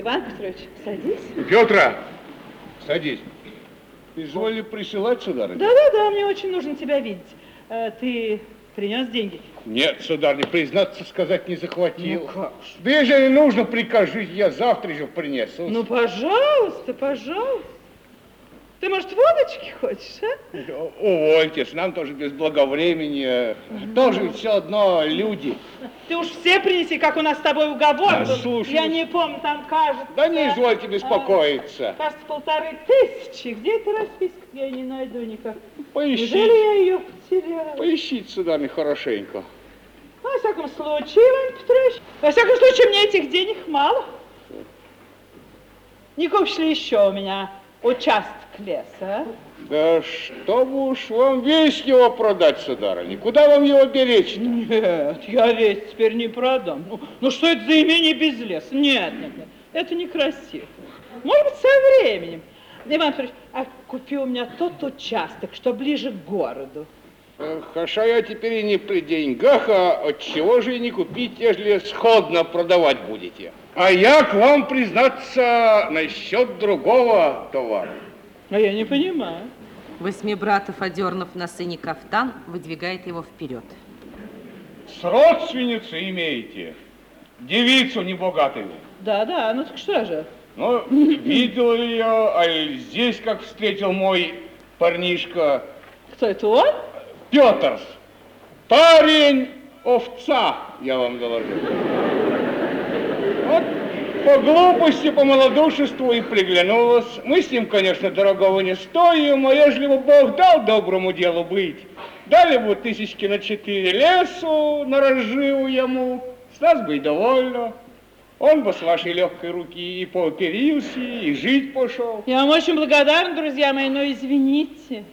Иван Петрович, садись. Петра, садись. Изволили присылать, сударыня? Да-да-да, мне очень нужно тебя видеть. Э, ты принес деньги? Нет, сударыня, признаться сказать не захватил. Ну как же? Да если нужно, прикажите, я завтра же принесу. Ну, пожалуйста, пожалуйста. Ты, может, водочки хочешь, а? Увольтесь, нам тоже без благовремени. Тоже все одно люди. Ты уж все принеси, как у нас с тобой уговор Да, был. слушай. Я не помню, там кажется... Да не извольте беспокоиться. а, кажется, полторы тысячи. Где эта расписка? Я не найду никак. Неужели Поищите, я ее потеряла? поищите, сударыня, хорошенько. Во всяком случае, Иван Петрович, во всяком случае, мне этих денег мало. Не купишь ли еще у меня участок леса, а? Да чтобы уж вам весь его продать, сударыня. Куда вам его беречь-то? Нет, я весь теперь не продам. Ну, ну что это за имение без леса? Нет, нет, нет, это некрасиво. Может быть, со временем. Иван Петрович, а купи у меня тот участок, что ближе к городу. Хаша я теперь и не при деньгах, а от чего же и не купить, ежели сходно продавать будете? А я к вам признаться насчет другого товара. А я не понимаю. Восьмибратов, одернув на сыне кафтан, выдвигает его вперед. С родственницей имеете? Девицу небогатую. Да, да, ну так что же? Ну, видел ее, а здесь как встретил мой парнишка Кто это он? Петрс. Парень овца, я вам доложу. По глупости, по малодушеству и приглянулась. Мы с ним, конечно, дорогого не стоим, а ежели бы Бог дал доброму делу быть, дали бы тысячки на четыре лесу, на разживу ему, с нас бы и довольно. Он бы с вашей легкой руки и поуперился, и жить пошел. Я вам очень благодарна, друзья мои, но извините.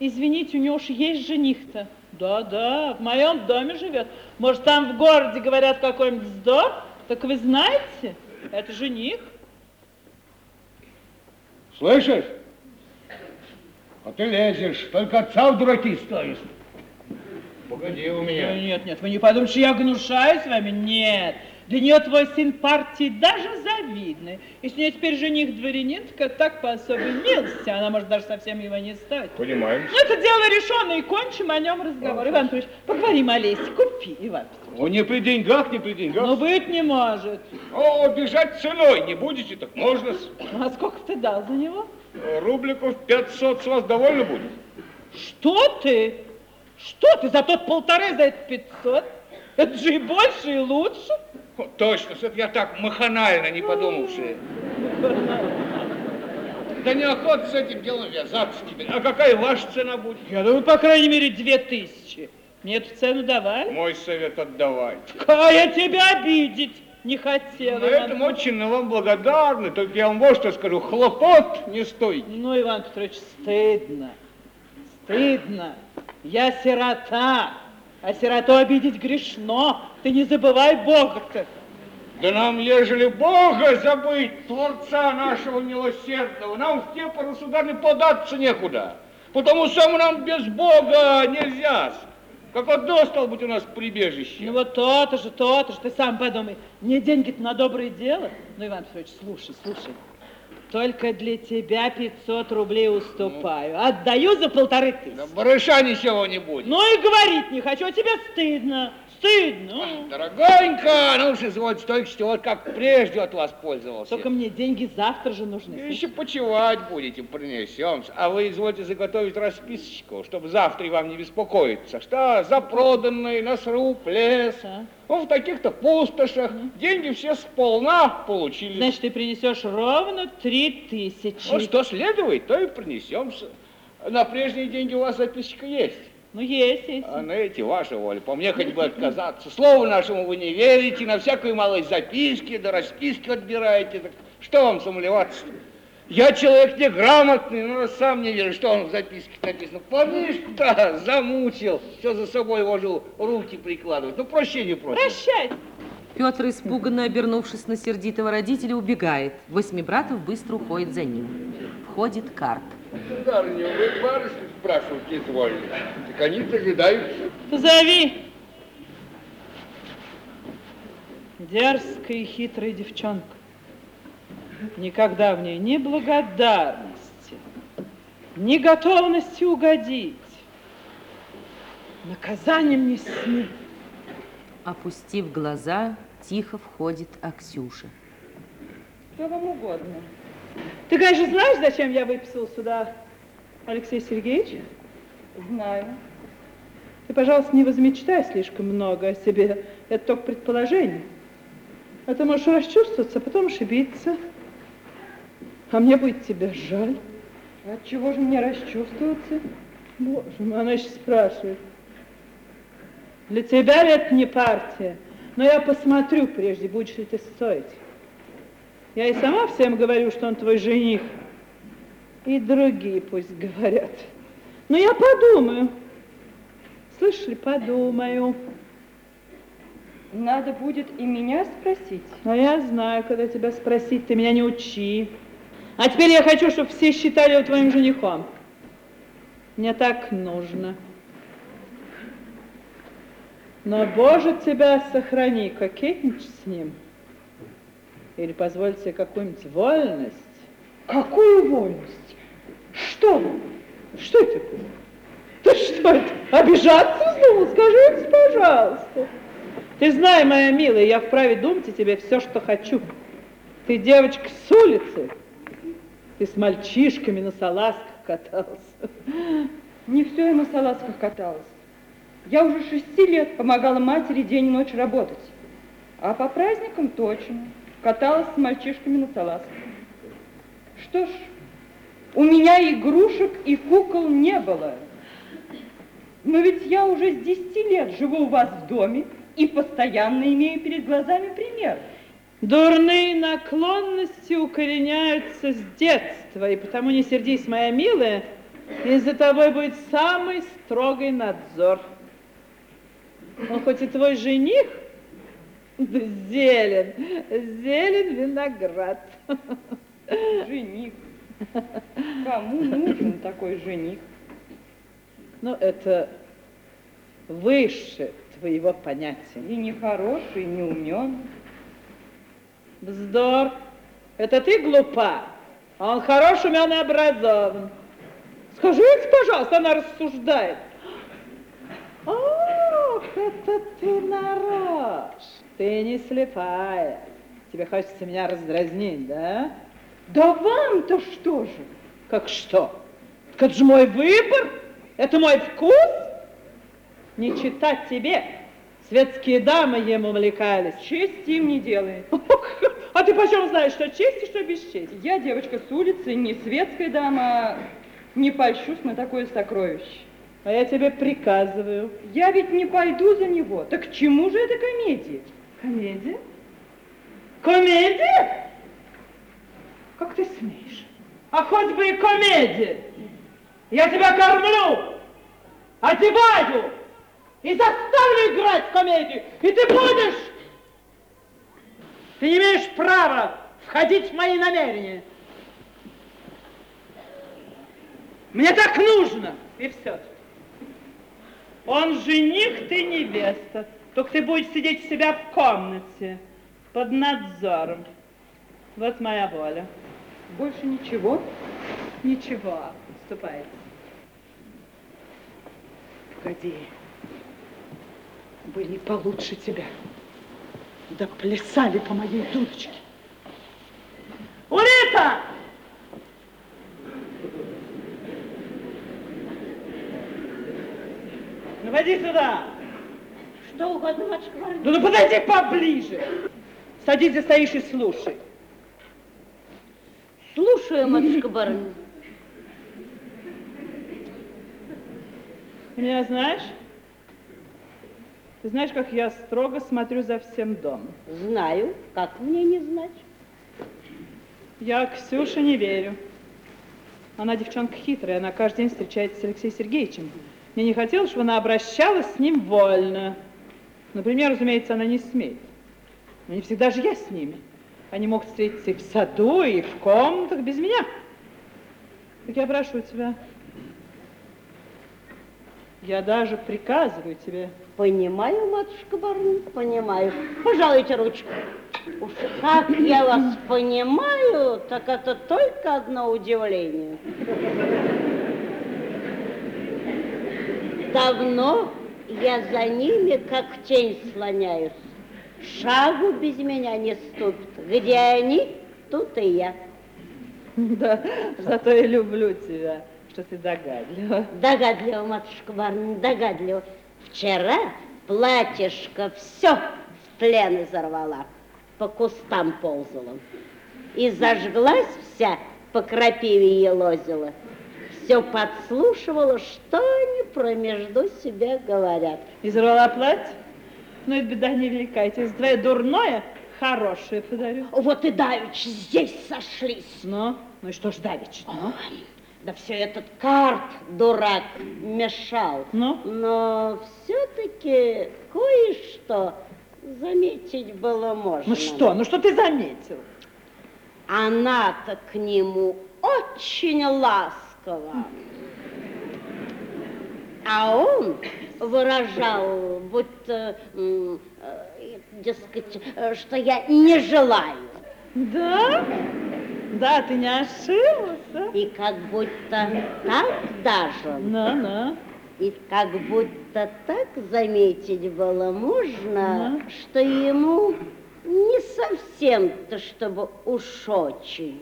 Извините, у него уж есть жених-то. Да, да, в моем доме живет. Может, там в городе говорят какой-нибудь вздор? Так вы знаете, это жених. Слышишь? А ты лезешь, только отца в дураки стоишь. Погоди у меня. Нет, нет, вы не подумайте, что я гнушаюсь вами. Нет. Для нее твой сын партии даже завидный. Если у нее теперь жених дворянин, так по особой милости. Она может даже совсем его не стоить. Понимаешь? Ну, это дело решенное, и кончим о нем разговор. Иван Петрович, поговорим о лесе. Купи, Иван Петрович. Ну, не при деньгах, не при деньгах. Но быть не может. О, бежать ценой не будете, так можно. А сколько ты дал за него? Рубликов 500 с вас довольно будет? Что ты? Что ты? За тот полторы, за это 500? Это же и больше, и лучше. Точно, это я так маханально не подумавши. Да неохота с этим делом вязаться теперь. А какая ваша цена будет? Я думаю, по крайней мере, две тысячи. Мне эту цену давали. Мой совет отдавайте. А я тебя обидеть не хотела. На этом очень вам благодарны. Только я вам вот что скажу. Хлопот не стоит. Ну, Иван Петрович, стыдно. Стыдно. Я сирота. А сироту обидеть грешно. Ты не забывай Бога-то. Да нам, ежели Бога забыть, Творца нашего милосердного, нам в те пору, сударыня, податься некуда. Потому что нам без Бога нельзя. Как одно, стало быть, у нас прибежище. Ну вот то-то же, то-то же, ты сам подумай. Мне деньги-то на доброе дело. Ну, Иван Петрович, слушай, слушай. Только для тебя 500 рублей уступаю. Отдаю за полторы тысячи. Да барыша ничего не будет. Ну и говорить не хочу, а тебе стыдно. Стыдно. Ну, Дорогонька, ну уж извольте только что вот как прежде от вас пользовался. Только мне деньги завтра же нужны. Еще почевать будете, принесем. А вы извольте заготовить расписочку, чтобы завтра и вам не беспокоиться. Что за проданный на сруб лес. А? Ну, в таких-то пустошах деньги все сполна получили. Значит, ты принесешь ровно три тысячи. Ну, что следует, то и принесем. На прежние деньги у вас записочка есть. Ну, есть, есть. А на эти ваша воля. По мне хоть бы отказаться. Слову нашему вы не верите, на всякую малость записки, да расписки отбираете. Так что вам сомневаться? Я человек неграмотный, но сам не верю, что он в записке написано. Парнишка замучил, все за собой вожу, руки прикладывать. Ну, прощения просим. Прощай. Петр, испуганно обернувшись на сердитого родителя, убегает. Восьмибратов быстро уходит за ним. Входит карп. Сударыня, вы барышню спрашивать изволили. Так они дожидаются. Позови. Дерзкая и хитрая девчонка. Никогда в ней ни благодарности, ни готовности угодить. Наказание мне с ним. Опустив глаза, тихо входит Аксюша. Что вам угодно? Ты, конечно, знаешь, зачем я выписал сюда Алексея Сергеевича? Знаю. Ты, пожалуйста, не возмечтай слишком много о себе. Это только предположение. А ты можешь расчувствоваться, а потом ошибиться. А мне будет тебя жаль. От чего же мне расчувствоваться? Боже мой, она еще спрашивает. Для тебя ли это не партия? Но я посмотрю прежде, будешь ли ты стоить. Я и сама всем говорю, что он твой жених. И другие пусть говорят. Но я подумаю. Слышишь ли, подумаю. Надо будет и меня спросить. А я знаю, когда тебя спросить, ты меня не учи. А теперь я хочу, чтобы все считали его твоим женихом. Мне так нужно. Но, Боже, тебя сохрани, кокетничать с ним. Или позволь себе какую-нибудь вольность. Какую вольность? Что? Что это такое? Ты что это, обижаться вздумал? Скажите, пожалуйста. Ты знай, моя милая, я вправе думать о тебе все, что хочу. Ты девочка с улицы. Ты с мальчишками на салазках катался. Не все я на салазках каталась. Я уже шести лет помогала матери день и ночь работать. А по праздникам точно. Каталась с мальчишками на салазках. Что ж, у меня игрушек и кукол не было. Но ведь я уже с десяти лет живу у вас в доме и постоянно имею перед глазами пример. Дурные наклонности укореняются с детства, и потому не сердись, моя милая, и за тобой будет самый строгий надзор. Он хоть и твой жених, да зелен, зелен виноград. Жених. Кому нужен такой жених? Ну, это выше твоего понятия. И не хороший, и не умен. Вздор. Это ты глупа, а он хорош, умен и образован. Скажите, пожалуйста, она рассуждает. Это ты нарочно. Ты не слепая. Тебе хочется меня раздразнить, да? Да вам-то что же? Как что? Так это же мой выбор, это мой вкус. Не читать тебе. Светские дамы ему увлекались. Честь им не делает. А ты почем знаешь, что честь и что бесчесть? Я девочка с улицы, не светская дама, не польщусь на такое сокровище. А я тебе приказываю. Я ведь не пойду за него. Так к чему же эта комедия? Комедия? Комедия? Как ты смеешь? А хоть бы и комедия. Я тебя кормлю, одеваю и заставлю играть в комедию. И ты будешь. Ты не имеешь права входить в мои намерения. Мне так нужно, и все. Он жених, ты невеста. Только ты будешь сидеть у себя в комнате под надзором. Вот моя воля. Больше ничего? Ничего, ступайте. Погоди. Были получше тебя. Да плясали по моей дудочке. Урита! Ну, води сюда. Что угодно, матушка Варвара. Ну, ну подойди поближе. Садись, где стоишь и слушай. Слушаю, матушка барыня. Ты меня знаешь? Ты знаешь, как я строго смотрю за всем домом. Знаю, как мне не знать. Я Ксюше не верю. Она девчонка хитрая, она каждый день встречается с Алексеем Сергеевичем. Мне не хотелось, чтобы она обращалась с ним вольно. Например, разумеется, она не смеет. Но не всегда же я с ними. Они могут встретиться и в саду, и в комнатах без меня. Так я прошу тебя. Я даже приказываю тебе. Понимаю, матушка барыня, понимаю. Пожалуйте ручку. Уж как я вас понимаю, так это только одно удивление. Давно я за ними, как тень, слоняюсь. Шагу без меня не ступит. Где они, тут и я. Да, зато я люблю тебя, что ты догадлива. Догадливо, матушка Барни, догадливо. Вчера платьишко все в плен изорвала, по кустам ползала. И зажглась вся, по крапиве елозила. Все подслушивала, что они про между себя говорят. Изорвала платье? Ну, это беда тебе за твое дурное хорошее подарю. Вот и давич здесь сошлись. Ну, ну и что ж давич? Ну, Да все этот карт, дурак, мешал. Ну? Но все-таки кое-что заметить было можно. ну что, ну что ты заметил? Она-то к нему очень ласково. А он выражал, будто, э, дескать, что я не желаю. Да? Да, ты не ошиблась. И как будто так даже, Ну, ну. и как будто так заметить было можно, Да. что ему не совсем-то, чтобы уж очень.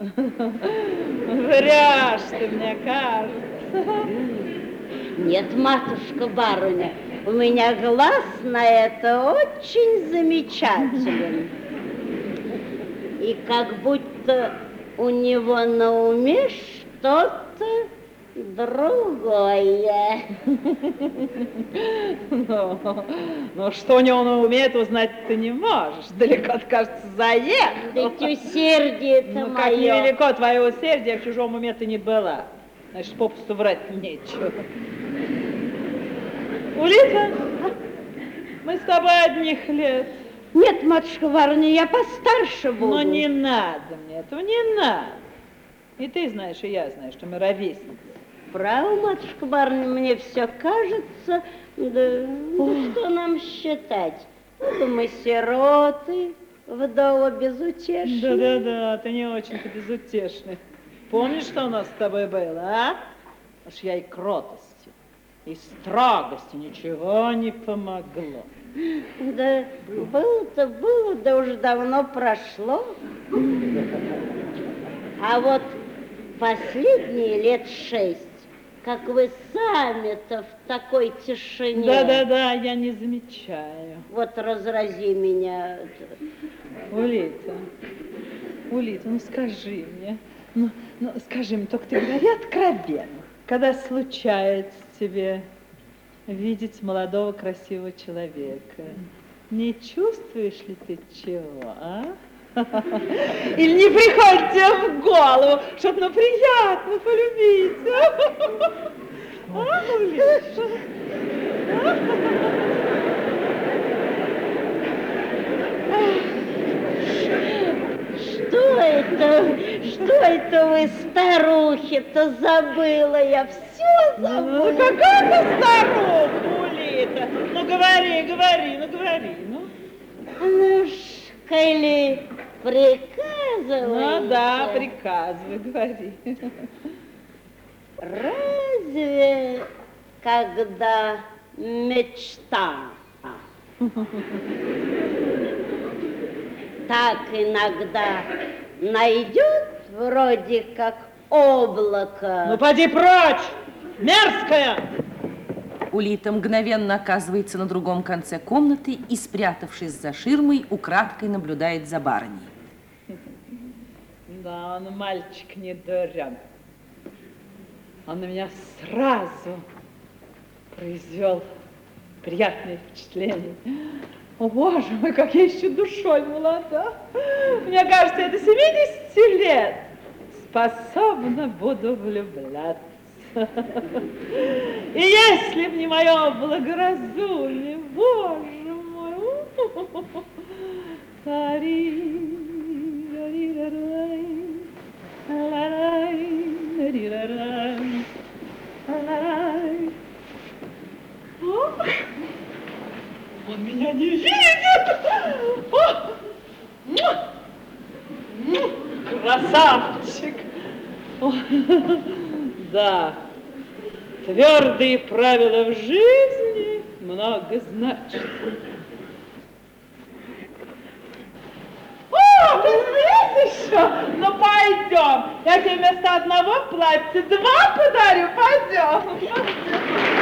Врешь ты, мне кажется. Нет, матушка барыня, у меня глаз на это очень замечателен. И как будто у него на уме что-то другое. Ну, ну, что у него на уме, это узнать ты не можешь. Далеко, кажется, заехал. Ведь усердие-то Ну, как мое. невелико твое усердие, в чужом уме ты не была. Значит, попусту врать нечего. Улита, мы с тобой одних лет. Нет, матушка барыня, я постарше буду. Но не надо мне этого, не надо. И ты знаешь, и я знаю, что мы ровесницы. Право, матушка барыня, мне все кажется, да ну, что нам считать? Ну, мы сироты, вдова безутешная. Да-да-да, ты не очень-то безутешный. Помнишь, что у нас с тобой было, а? Уж я и кротостью, и строгостью ничего не помогло. Да было-то было, да уже давно прошло. А вот последние лет шесть, как вы сами-то в такой тишине. Да-да-да, я не замечаю. Вот разрази меня. Улита, Улита, ну скажи мне, ну, ну скажи мне, только ты говори откровенно, когда случается тебе видеть молодого красивого человека, не чувствуешь ли ты чего, а? Или не приходит тебе в голову, что ну приятно полюбить? а? Что это? Что это вы, старухи-то, забыла? Я все Ну, забыла. какая ты старуха, Улита? Ну, говори, говори, ну, говори, ну. Ну ж, коли приказываете. Ну, да, приказывай, говори. Разве когда мечта так иногда найдет вроде как облако. Ну, поди прочь, мерзкая! Улита мгновенно оказывается на другом конце комнаты и, спрятавшись за ширмой, украдкой наблюдает за барыней. Да, он мальчик не дурен. Он на меня сразу произвел приятное впечатление. О, боже мой, как я еще душой молода. Мне кажется, до 70 лет способна буду влюбляться. И если б не мое благоразумие, боже мой, тари, Он меня не видит! Красавчик! Да, твердые правила в жизни много значат. О, ты здесь еще? Ну, пойдем. Я тебе вместо одного платья два подарю. Пойдем.